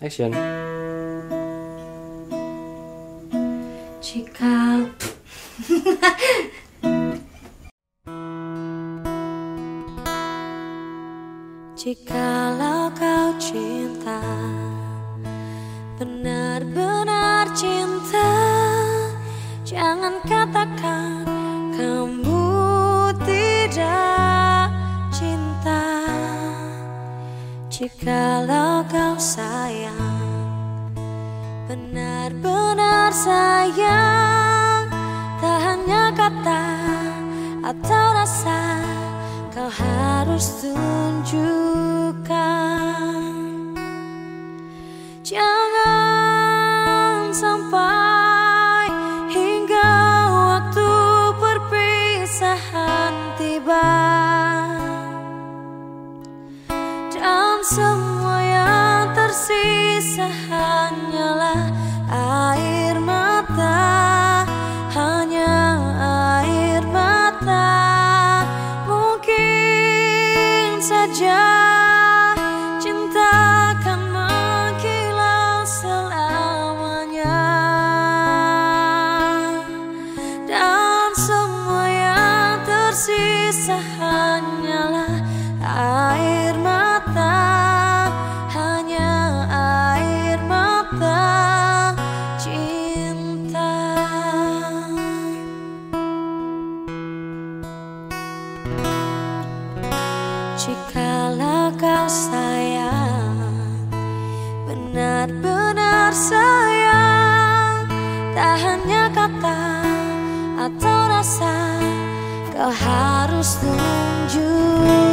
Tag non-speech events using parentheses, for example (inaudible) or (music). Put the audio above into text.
Action. Jika (laughs) Jikalau kau cinta Benar-benar cinta Jangan katakan Jikalau kau sayang Benar-benar sayang Tak hanya kata atau rasa Kau harus tunjukkan Semua yang tersisa hanyalah air mata. Hanya air mata Mungkin saja Jikalau kau sayang Benar-benar sayang Tak hanya kata atau rasa Kau harus tunjukkan